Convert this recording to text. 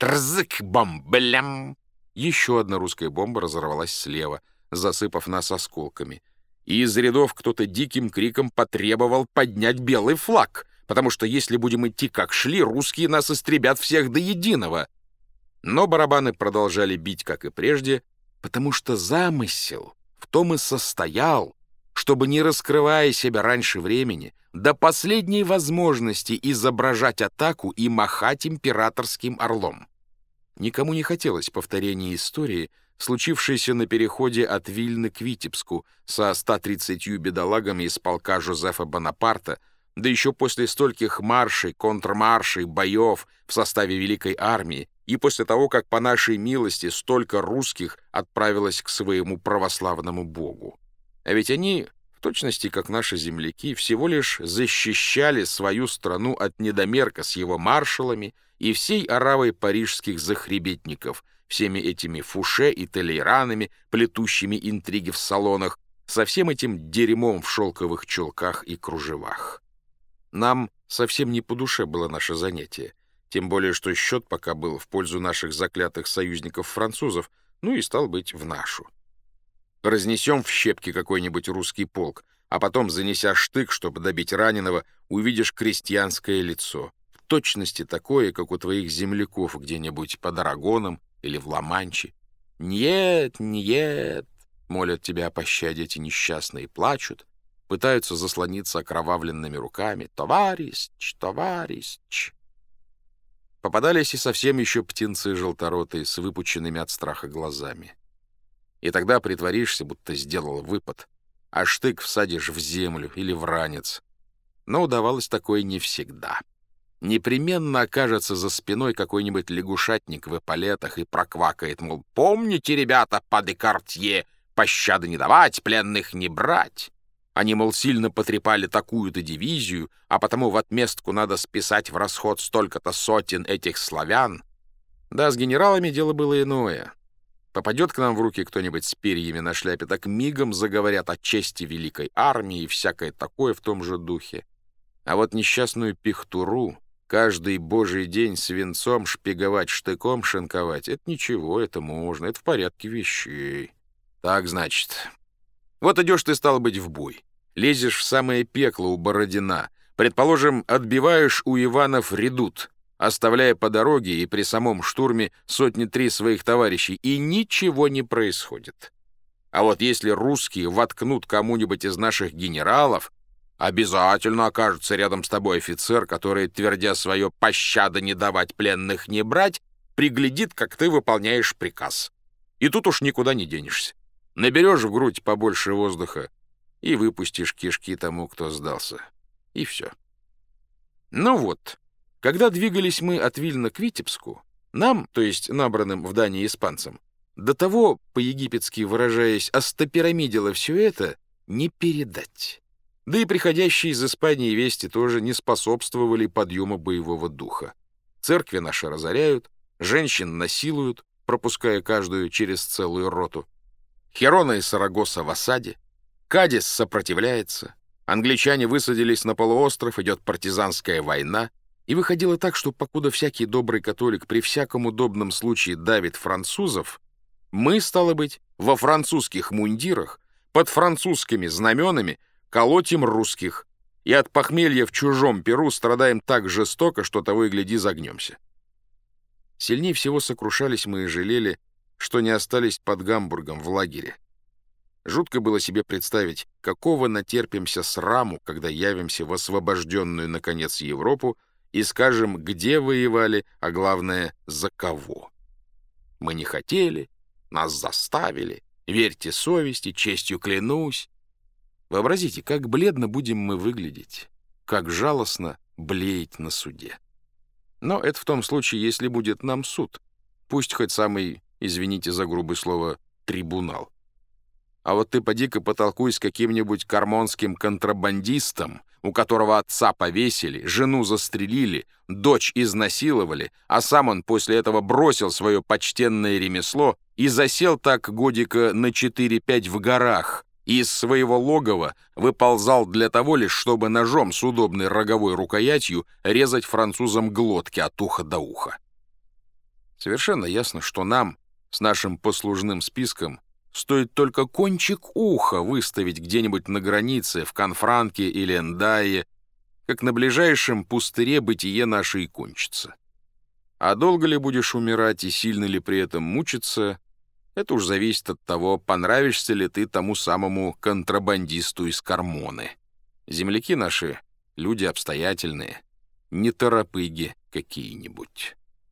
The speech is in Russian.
Трзык, бомблям! Еще одна русская бомба разорвалась слева, засыпав нас осколками. И из рядов кто-то диким криком потребовал поднять белый флаг, потому что если будем идти как шли, русские нас истребят всех до единого. Но барабаны продолжали бить, как и прежде, потому что замысел в том и состоял, чтобы, не раскрывая себя раньше времени, до последней возможности изображать атаку и махать императорским орлом. Никому не хотелось повторения истории, случившейся на переходе от Вильны к Витебску со 130 бедолагами из полка Жозефа Бонапарта, да еще после стольких маршей, контрмаршей, боев в составе Великой Армии, и после того, как по нашей милости столько русских отправилось к своему православному богу. А ведь они, в точности как наши земляки, всего лишь защищали свою страну от недомерка с его маршалами и всей оравой парижских захребетников, всеми этими фуше и толейранами, плетущими интриги в салонах, со всем этим дерьмом в шелковых чулках и кружевах. Нам совсем не по душе было наше занятие, тем более, что счет пока был в пользу наших заклятых союзников-французов, ну и стал быть в нашу. Разнесем в щепки какой-нибудь русский полк, а потом, занеся штык, чтобы добить раненого, увидишь крестьянское лицо. В точности такое, как у твоих земляков где-нибудь под Арагоном или в Ла-Манче. «Нет, нет!» — молят тебя о пощаде эти несчастные, плачут, пытаются заслониться окровавленными руками. «Товарищ, товарищ!» Попадались и совсем еще птенцы желторотые с выпученными от страха глазами. И тогда притворишься, будто сделал выпад, а штык всадишь в землю или в ранец. Но удавалось такое не всегда. Непременно окажется за спиной какой-нибудь лягушатник в эполетах и проквакает, мол, «Помните, ребята, по Декартье, пощады не давать, пленных не брать!» Они, мол, сильно потрепали такую-то дивизию, а потому в отместку надо списать в расход столько-то сотен этих славян. Да, с генералами дело было иное. Попадет к нам в руки кто-нибудь с перьями на шляпе, так мигом заговорят о чести великой армии и всякое такое в том же духе. А вот несчастную пихтуру каждый божий день свинцом шпиговать, штыком шинковать — это ничего, это можно, это в порядке вещей. Так, значит, вот идешь ты, стал быть, в бой. Лезешь в самое пекло у Бородина. Предположим, отбиваешь у Иванов редут, оставляя по дороге и при самом штурме сотни-три своих товарищей, и ничего не происходит. А вот если русские воткнут кому-нибудь из наших генералов, обязательно окажется рядом с тобой офицер, который, твердя свое «пощады не давать, пленных не брать», приглядит, как ты выполняешь приказ. И тут уж никуда не денешься. Наберешь в грудь побольше воздуха и выпустишь кишки тому, кто сдался. И все. Ну вот, когда двигались мы от Вильна к Витебску, нам, то есть набранным в Дании испанцам, до того, по-египетски выражаясь, остопирамидило все это не передать. Да и приходящие из Испании вести тоже не способствовали подъему боевого духа. Церкви наши разоряют, женщин насилуют, пропуская каждую через целую роту. Херона и Сарагоса в осаде. Кадис сопротивляется. Англичане высадились на полуостров, идет партизанская война. И выходило так, что покуда всякий добрый католик при всяком удобном случае давит французов, мы, стало быть, во французских мундирах, под французскими знаменами, колотим русских, и от похмелья в чужом перу страдаем так жестоко, что того и гляди загнемся. Сильнее всего сокрушались мы и жалели что не остались под Гамбургом в лагере. Жутко было себе представить, какого натерпимся сраму, когда явимся в освобожденную, наконец, Европу и скажем, где воевали, а главное, за кого. Мы не хотели, нас заставили, верьте совести, честью клянусь. Вообразите, как бледно будем мы выглядеть, как жалостно блеять на суде. Но это в том случае, если будет нам суд, пусть хоть самый извините за грубое слово, трибунал. А вот ты поди-ка потолкуй с каким-нибудь кармонским контрабандистом, у которого отца повесили, жену застрелили, дочь изнасиловали, а сам он после этого бросил свое почтенное ремесло и засел так годика на 4-5 в горах, и из своего логова выползал для того лишь, чтобы ножом с удобной роговой рукоятью резать французам глотки от уха до уха. Совершенно ясно, что нам, с нашим послужным списком, стоит только кончик уха выставить где-нибудь на границе, в Конфранке или Эндае, как на ближайшем пустыре бытие наше и кончится. А долго ли будешь умирать и сильно ли при этом мучиться, это уж зависит от того, понравишься ли ты тому самому контрабандисту из Кармоны. Земляки наши — люди обстоятельные, не торопыги какие-нибудь.